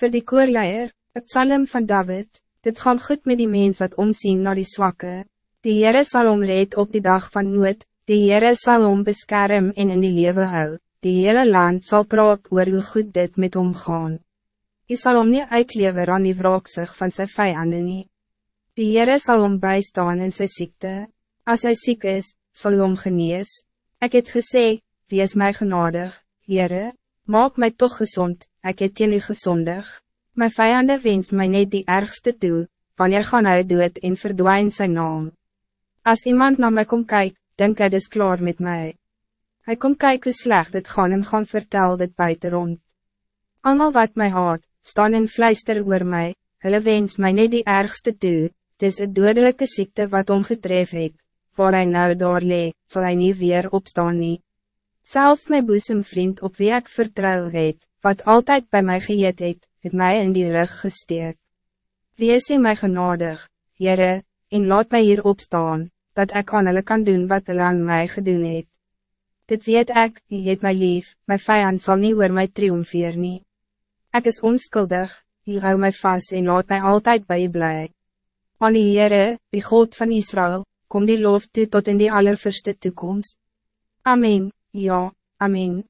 Voor die koorleier, het psalm van David, dit gaan goed met die mens wat omzien naar die zwakke. Die Heere sal om red op die dag van nood, die Heere sal om beskerm en in die lewe hou, die hele land zal praat oor hoe goed dit met hom gaan. Hy sal om nie uitlever aan die wraaksig van sy vijanden nie. Die Heere sal om bijstaan in sy ziekte, als hij ziek is, zal hy om genees. Ek het gesê, wie is mij genadig, Heere, maak mij toch gezond, ik het teen u gezondig. Mijn vijanden wens mij net die ergste toe, wanneer gaan hy dood en verdwijn zijn naam. Als iemand naar mij komt kijken, denk hij is klaar met mij. Hij komt kijken hoe slecht het gaan en gaan vertel dit buiten rond. Allemaal wat mij haat, staan in fluister oor mij, hulle wens mij net die ergste toe, het is een dodelijke ziekte wat omgetref het, waar hij nou door lee, zal hij niet weer opstaan nie. Zelfs mijn boezemvriend op wie ik vertrouw het, wat altijd bij mij geëet het, het mij in die rug gesteek. Wie is in mij genadig, Jere, en laat mij hier opstaan, dat ik aan hulle kan doen wat hulle aan mij gedoen het. Dit weet ik, je het mij lief, mijn vijand zal niet oor mij triomfeer nie. Ik is onschuldig, je hou mij vast en laat mij altijd bij je blij. Aan die Heere, die God van Israël, kom die lof toe tot in die allerverste toekomst. Amen, ja, amen.